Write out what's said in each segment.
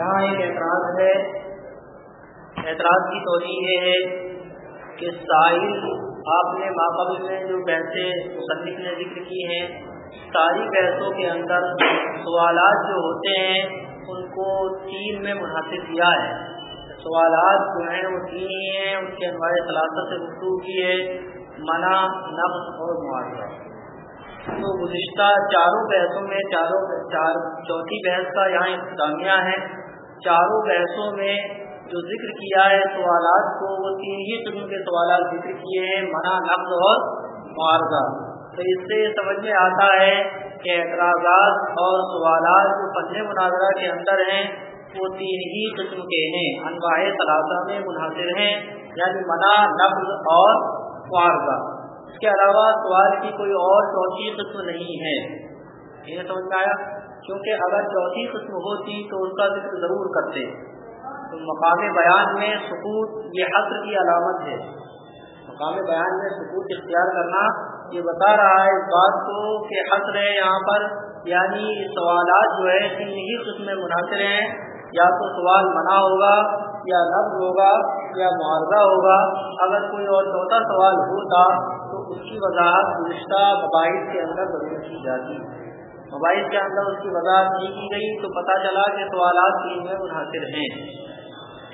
یہاں ایک اعتراض ہے۔ اعتراض کی توجہ یہ ہے کہ ساحل آپ نے ماقبل میں جو بحثیں مصنف نے ذکر کی ہیں، ساری بحثوں کے اندر سوالات جو ہوتے ہیں، ان کو تین میں منحصر کیا ہے۔ سوالات جو ہیں، وہ تین ہی ہیں۔ ان کے انواع ثلاثت سے گفتگو کی ہے، منع نفس اور معاوضہ۔ تو گزشتہ چاروں بحثوں میں، چاروں، چار، چوتھی بحث کا یہاں انتظامیہ ہے۔ چاروں بحثوں میں جو ذکر کیا ہے سوالات کو، وہ تین ہی قسم کے سوالات ذکر کیے ہیں، منع، نقد اور معارضہ۔ تو اس سے یہ سمجھ میں آتا ہے کہ اعتراضات اور سوالات جو فن مناظرہ کے اندر ہیں، وہ تین ہی قسم کے ہیں۔ انواع ثلاثہ میں منحصر ہیں یعنی منع، نقد اور معارضہ۔ اس کے علاوہ سوال کی کوئی اور چوتھی قسم نہیں ہے۔ یہ سمجھ میں آیا؟ کیونکہ اگر چوتھی قسم ہوتی تو اس کا ذکر ضرور کرتے۔ تو مقام بیان میں سکوت یہ حسر کی علامت ہے۔ مقام بیان میں سکوت اختیار کرنا یہ بتا رہا ہے اس بات کو کہ حسر ہے یہاں پر۔ یعنی سوالات جو ہے تین ہی قسم منحصر ہیں۔ یا تو سوال منع ہوگا، یا نفز ہوگا، یا معاوضہ ہوگا۔ اگر کوئی اور چوتھا سوال ہوتا تو اس کی وضاحت گزشتہ مباحث کے اندر ضرور کی جاتی۔ ہے مباحث کے اندر اس کی وضاحت نہیں کی گئی، تو پتہ چلا کہ سوالات تین میں منحصر ہیں۔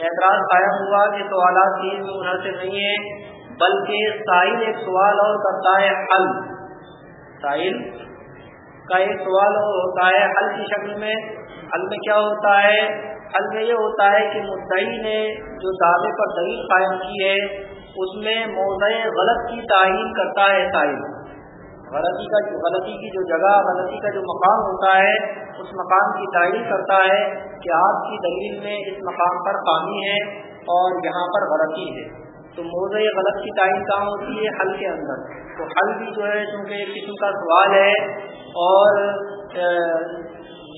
اعتراض قائم ہوا کہ سوالات تین میں منحصر نہیں ہیں، بلکہ ساحل ایک سوال اور کرتا ہے حل۔ ساحل کا ایک سوال اور ہوتا ہے حل کی شکل میں۔ حل میں کیا ہوتا ہے؟ حل میں یہ ہوتا ہے کہ مدعی نے جو دعوے پر دلیل قائم کی ہے، اس میں موضع غلط کی تعین کرتا ہے تعین غلطی کا جو غلطی کی جو جگہ، غلطی کا جو مقام ہوتا ہے، اس مقام کی تعین کرتا ہے کہ آپ کی دلیل میں اس مقام پر خامی ہے اور یہاں پر غلطی ہے۔ تو موضع غلط کی تعین کہاں ہوتی ہے؟ حل کے اندر۔ تو حل بھی جو ہے، چونکہ ایک قسم کا سوال ہے اور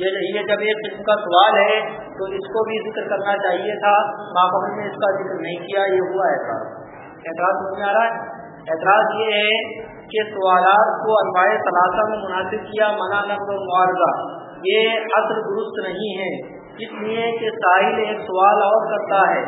یہ جب ایک قسم کا سوال ہے تو اس کو بھی ذکر کرنا چاہیے تھا۔ ماحول نے اس کا ذکر نہیں کیا، یہ ہوا ایسا اعتراض نہیں آ رہا ہے؟ اعتراض یہ ہے کہ سوالات کو انواع ثلاثہ میں مناسب کیا منع نقل و معارضہ۔ یہ عصر درست نہیں ہے، اس لیے کہ ساحل ایک سوال اور کرتا ہے۔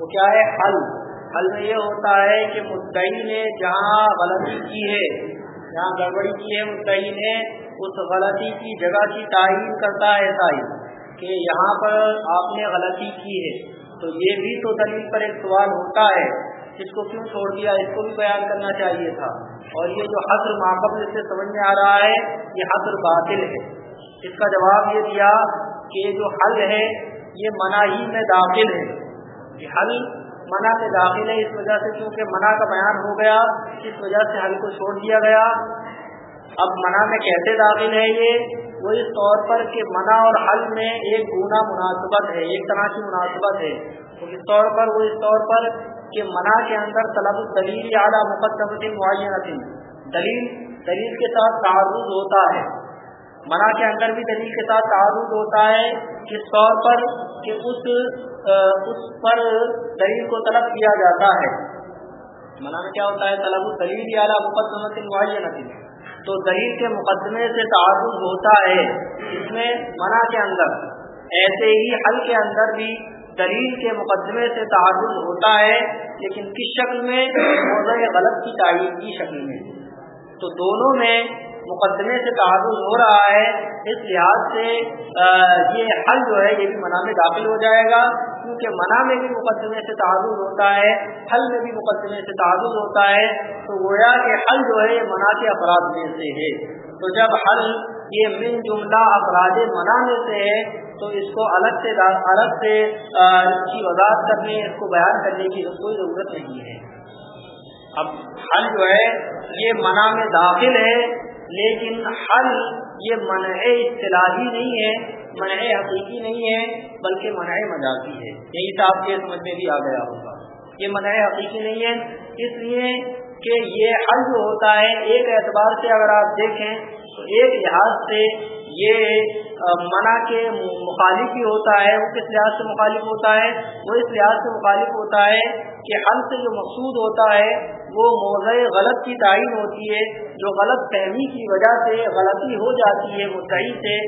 وہ کیا ہے؟ حل۔ حل میں یہ ہوتا ہے کہ مدعی نے جہاں غلطی کی ہے، جہاں گڑبڑی کی ہے، مدعی نے اس غلطی کی جگہ کی تعین کرتا ہے ساحل کہ یہاں پر آپ نے غلطی کی ہے۔ تو یہ بھی تو دلیل پر ایک سوال ہوتا ہے۔ اس کو کیوں چھوڑ دیا، اس کو بھی بیان کرنا چاہیے تھا۔ اور یہ جو حضر ماقبل سے سمجھ میں آ رہا ہے، یہ حضر باطل ہے۔ اس کا جواب یہ دیا کہ جو حل ہے، یہ منع ہی میں داخل ہے۔ یہ حل منع میں داخل ہے اس وجہ سے کیونکہ منع کا بیان ہو گیا، اس وجہ سے حل کو چھوڑ دیا گیا۔ اب منع میں کیسے داخل ہے یہ؟ وہ اس طور پر کہ منع اور حل میں ایک گنا مناسبت ہے، ایک طرح کی مناسبت ہے۔ تو اس طور پر، وہ اس طور پر کہ منع کے اندر طلب دلیل اعلیٰ مقدم معینہ دلیل دلیل کے ساتھ تعارض ہوتا ہے۔ منع کے اندر بھی دلیل کے ساتھ تعارض ہوتا ہے کس طور پر کہ اس اس پر دلیل کو طلب کیا جاتا ہے۔ منع میں کیا ہوتا ہے؟ طلب دلیل اعلیٰ مقدم معینہ تو دلیل کے مقدمے سے تعارض ہوتا ہے۔ اس میں منع کے اندر، ایسے ہی حل کے اندر بھی دلیل کے مقدمے سے تعارض ہوتا ہے، لیکن کس شکل میں؟ موضوع غلط کی تعریف کی شکل میں۔ تو دونوں میں مقدمے سے تعارض ہو رہا ہے، اس لحاظ سے یہ حل جو ہے، یہ بھی منع میں داخل ہو جائے گا، کیونکہ منع میں بھی مقدمے سے تعارض ہوتا ہے، حل میں بھی مقدمے سے تعارض ہوتا ہے۔ تو گویا کہ حل جو ہے، یہ منع کے افراد میں سے ہے۔ تو جب حل یہ من جملہ افراد منع میں سے ہے، تو اس کو الگ سے الگ سے اس کی وضاحت کرنے اس کو بیان کرنے کی کوئی ضرورت نہیں ہے۔ اب حل جو ہے، یہ منع میں داخل ہے، لیکن حل یہ منع اصطلاحی نہیں ہے، منع حقیقی نہیں ہے، بلکہ منع مجازی ہے۔ یہی تو آپ کے سمجھ میں بھی آ گیا ہوگا۔ یہ منع حقیقی نہیں ہے، اس لیے کہ یہ حل جو ہوتا ہے، ایک اعتبار سے اگر آپ دیکھیں تو ایک لحاظ سے یہ منع کے مخالف ہی ہوتا ہے، وہ کس لحاظ سے مخالف ہوتا ہے؟ وہ اس لحاظ سے مخالف ہوتا ہے کہ حل سے جو مقصود ہوتا ہے، وہ موضع غلط کی تعین ہوتی ہے، جو غلط فہمی کی وجہ سے غلطی ہو جاتی ہے مدعی سے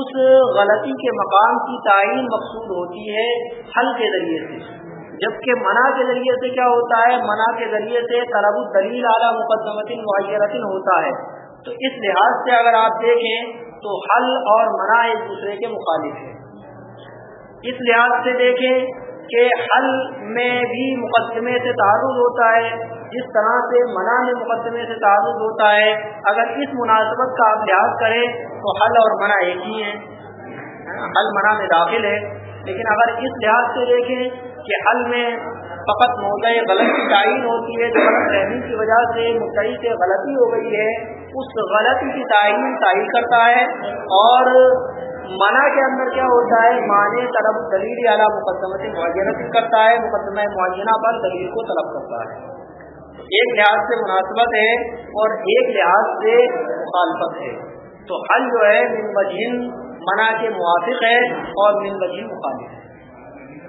اس غلطی کے مقام کی تعین مقصود ہوتی ہے حل کے ذریعے سے۔ جبکہ منع کے ذریعے سے کیا ہوتا ہے؟ منع کے ذریعے سے طلب الدلیل اعلیٰ مقدمت معیرت ہوتا ہے۔ تو اس لحاظ سے اگر آپ دیکھیں تو حل اور منع ایک دوسرے کے مخالف ہیں۔ اس لحاظ سے دیکھیں کہ حل میں بھی مقدمے سے تعارض ہوتا ہے، جس طرح سے منع میں مقدمے سے تعارض ہوتا ہے۔ اگر اس مناسبت کا آپ لحاظ کریں تو حل اور منع ایک ہی ہیں۔ حل منع میں داخل ہے، لیکن اگر اس لحاظ سے دیکھیں کہ حل میں فقط موضع غلط کی تعین ہوتی ہے، جو غلط رہنے کی وجہ سے مدعی سے غلطی ہو گئی ہے، اس غلطی کی تعین تعین کرتا ہے اور منع کے اندر کیا ہوتا ہے؟ معنی طلب دلیل اعلیٰ مقدمہ سے معینہ کرتا ہے، مقدمہ معینہ پر دلیل کو طلب کرتا ہے۔ ایک لحاظ سے مناسبت ہے اور ایک لحاظ سے مخالفت ہے۔ تو حل جو ہے من بجن منع کے موافق ہے اور من بجن مخالف ہے۔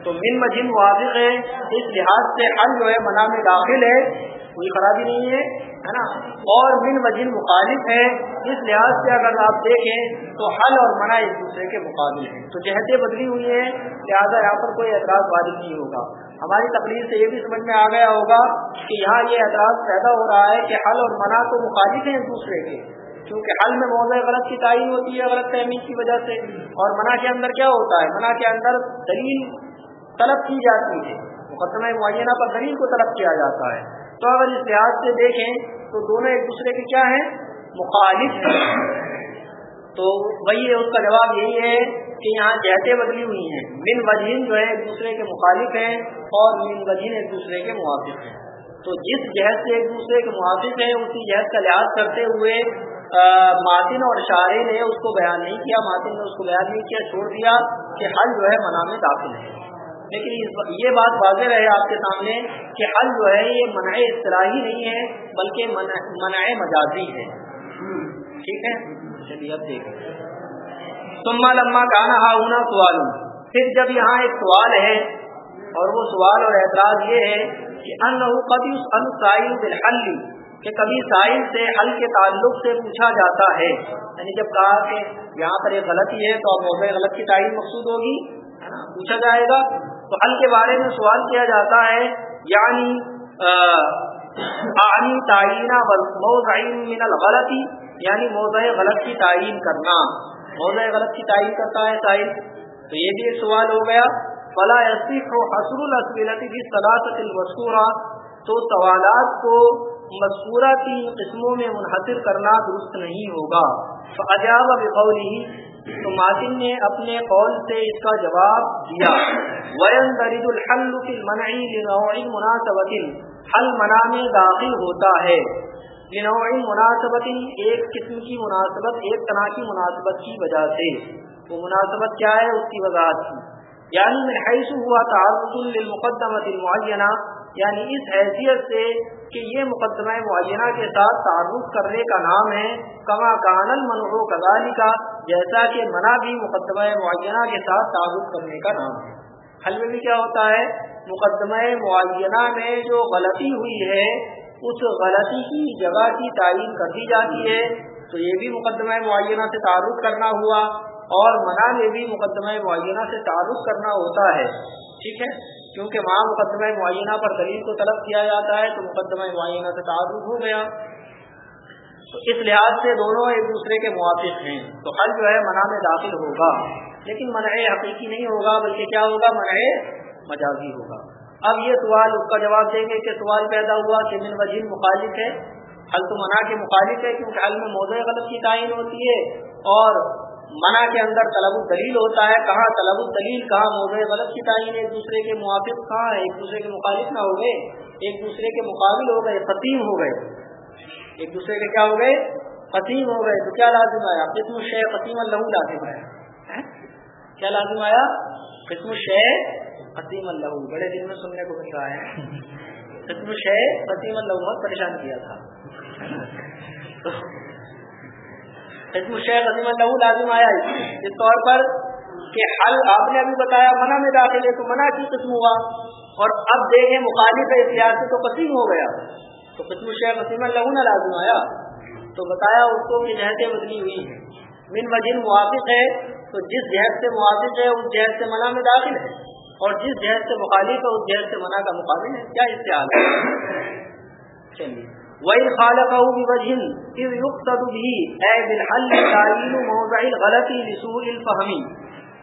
تو من مجن واضح ہے، اس لحاظ سے حل جو ہے منع میں داخل ہے، کوئی خرابی نہیں ہے ہے نا؟ اور من مجن مخالف ہے، اس لحاظ سے اگر آپ دیکھیں تو حل اور منع ایک دوسرے کے مقابل ہیں۔ تو جہتیں بدلی ہوئی ہیں، لہٰذا یہاں پر کوئی اعتراض واضح نہیں ہوگا۔ ہماری تقریر سے یہ بھی سمجھ میں آ گیا ہوگا کہ یہاں یہ اعتراض پیدا ہو رہا ہے کہ حل اور منع تو مخالف ہیں ایک دوسرے کے۔ کیونکہ حل میں موضوع غلط کی تعین ہوتی ہے غلط تحمید کی وجہ سے۔ اور منع کے اندر کیا ہوتا ہے؟ منع کے اندر دلیل طلب کی جاتی ہے۔ مقدمہ معینہ پر دلیل کو طلب کیا جاتا ہے۔ تو اگر اس لحاظ سے دیکھیں تو دونوں ایک دوسرے کے کیا ہیں؟ مخالف ہیں۔ تو وہی اس کا جواب یہی ہے کہ یہاں جہتیں بدلی ہوئی ہیں۔ من وجین جو ہے ایک دوسرے کے مخالف ہیں اور من وجین ایک دوسرے کے موافق ہیں۔ تو جس جہد سے ایک دوسرے کے موافق ہیں، اسی جہد کا لحاظ کرتے ہوئے ماتن اور شاعری نے اس کو بیان نہیں کیا۔ ماتن نے اس کو بیان نہیں کیا، چھوڑ دیا کہ حل جو ہے منا میں داخل ہے۔ لیکن یہ بات واضح رہے آپ کے سامنے کہ حل جو ہے یہ منع اصطلاحی نہیں ہے، بلکہ منع مجازی ہے۔ ٹھیک ہے؟ چلیے، اب دیکھیں۔ سما لما کہنا ہا سوال۔ پھر جب یہاں ایک سوال ہے اور وہ سوال اور اعتراض یہ ہے کہ ان کبھی ان سائل بالحل، کہ کبھی سائل سے حل کے تعلق سے پوچھا جاتا ہے۔ یعنی جب کہا کہ یہاں پر ایک غلطی ہے تو اب موقع غلط کی تعین مقصود ہوگی پوچھا جائے گا۔ تو حل کے بارے میں سوال کیا جاتا ہے یعنی آنی تعینہ من الغلطی یعنی موضع غلط کی تعین کرنا۔ موضع غلط کی تعین کرتا ہے تعین تو یہ بھی ایک سوال ہو گیا۔ فلا یصف حسر الاسبلتی بھی صلاحت المسورہ تو سوالات کو مذکورہ تین قسموں میں منحصر کرنا درست نہیں ہوگا۔ فجاب بقولی تو ماتن نے اپنے قول سے اس کا جواب دیا. وین درد الحل کی منعی لنوع حل منع میں داخل ہوتا ہے. لنوع مناسبت ایک قسم کی مناسبت، ایک طرح کی مناسبت کی وجہ سے. وہ مناسبت کیا ہے؟ اس کی وضاحت کی. یعنی من حیث ہوا تعرض للمقدمت المعینہ یعنی اس حیثیت سے کہ یہ مقدمہ معینہ کے ساتھ تعارف کرنے کا نام ہے، کما کانل منحو کزالی کا جیسا کہ منع بھی مقدمہ معینہ کے ساتھ تعارف کرنے کا نام ہے۔ حل میں بھی کیا ہوتا ہے؟ مقدمہ معینہ میں جو غلطی ہوئی ہے، اس غلطی کی جگہ کی تعین کر دی جاتی ہے۔ تو یہ بھی مقدمہ معینہ سے تعارف کرنا ہوا اور منع میں بھی مقدمہ معینہ سے تعارف کرنا ہوتا ہے۔ ٹھیک ہے؟ کیونکہ وہاں مقدمہ معینہ پر دلیل کو طلب کیا جاتا ہے تو مقدمہ معینہ سے تعارف ہو گیا۔ تو اس لحاظ سے دونوں ایک دوسرے کے موافق ہیں۔ تو حل جو ہے منع میں داخل ہوگا۔ لیکن منع حقیقی نہیں ہوگا، بلکہ کیا ہوگا؟ منع مجازی ہوگا۔ اب یہ سوال، اس کا جواب دیں گے کہ سوال پیدا ہوا کہ من وجین مخالف ہے۔ حل تو منع کے مخالف ہے، کیونکہ حل میں موضوع غلط کی تعین ہوتی ہے اور منع کے اندر طلب الدلیل ہوتا ہے، کہاں طلب الدلیل، کہاں موضوع غلط کی تعین ایک دوسرے کے موافق کہاں ایک دوسرے کے مخالف نہ ہو گئے، ایک دوسرے کے مقابل ہو گئے قطیم ہو گئے۔ ایک دوسرے کے کیا ہو گئے؟ قطیم ہو گئے۔ تو کیا لازم آیا؟ قسم شہ قطیم اللہ لازم آیا۔ کیا لازم آیا؟ قسم شہ قطیم اللہ بڑے دن میں سننے کو مل رہا ہے۔ قسم شہ قطیم اللہ بہت پریشان کیا تھا۔ شیخ عظیم اللہ لازم آیا اس طور پر کہ حل آپ نے ابھی بتایا، منع میں داخل ہے تو منع کی قسم ہوا۔ اور اب دیکھیں مخالف احتیاط سے تو قسیم ہو گیا۔ تو قسم شیخ عظیم اللہ نہ لازم آیا۔ تو بتایا اس کو کہ جہتیں بدلی ہوئی۔ ہیں من وجن موافق ہے۔ تو جس جہد سے موافق ہے، اس جہد سے منع میں داخل ہے۔ اور جس جہد سے مخالف ہے، اس جہد سے منع کا مقابل ہے۔ کیا استعمال ہے؟ چلیے۔ وہی خالق اے بالحل تعین موضع غلطی رسول الفہمی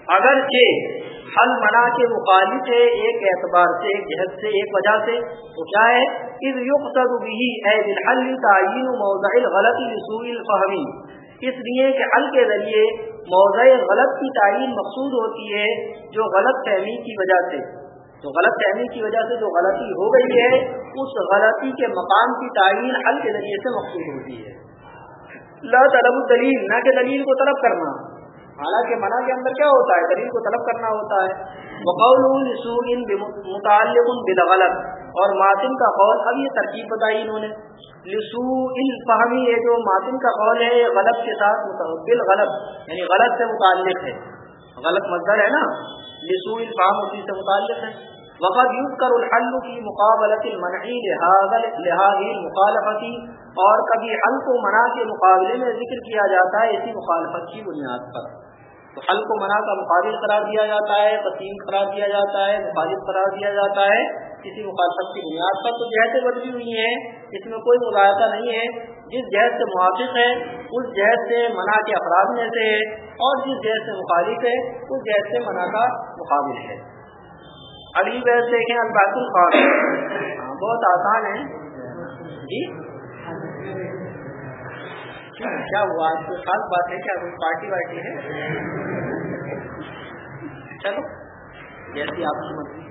اگرچہ حل منع کے مخالف ہے، ایک اعتبار سے، ایک جہد سے، ایک وجہ سے، تو کیا ہے؟ اذ یقصد به. اے بالحل تعین موضع الغلط رسول الفہمی اس لیے کہ حل کے ذریعے موضع غلط کی تعین مقصود ہوتی ہے جو غلط فہمی کی وجہ سے۔ جو غلط فہمی کی وجہ سے جو غلطی ہو گئی ہے، اس غلطی کے مقام کی تعین حل کے ذریعے سے مقصود ہوتی ہے۔ لا طلب دلیل نہ کہ دلیل کو طلب کرنا۔ حالانکہ منع کے اندر کیا ہوتا ہے؟ دلیل کو طلب کرنا ہوتا ہے۔ بقول متعلق بالغلط، اور ماتم کا قول، اب یہ ترکیب بتائی انہوں نے۔ لسو الفہمی یہ جو ماتم کا قول ہے غلط کے ساتھ بال غلط یعنی غلط سے متعلق ہے۔ غلط مزدر ہے نا۔ لسو الفہم اسی سے متعلق ہے وقت یوز کر الحل کی مقابلت المنعی لہٰذ مخالفتی اور کبھی حل کو منع کے مقابلے میں ذکر کیا جاتا ہے، اسی مخالفت کی بنیاد پر. تو حل کو منع کا مقابل قرار دیا جاتا ہے قسیم قرار دیا جاتا ہے مخالف قرار دیا جاتا ہے کسی مخالفت کی بنیاد پر تو جہد بدلی ہوئی ہیں، اس میں کوئی مذاہدہ نہیں ہے۔ جس جہد سے موافق ہے، اس جہد سے منع کے افراد میں سے ہے، اور جس جہد سے مخالف ہے، اس جہد سے منع کا مقابل ہے۔ اگلی بحث دیکھیں الباط الخاص۔ ہاں، بہت آسان ہے۔ جی؟ کیا ہوا؟ آج کوئی خاص بات ہے کیا پارٹی وارٹی ہے چلو، جیسی آپ کی مرضی۔